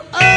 Oh.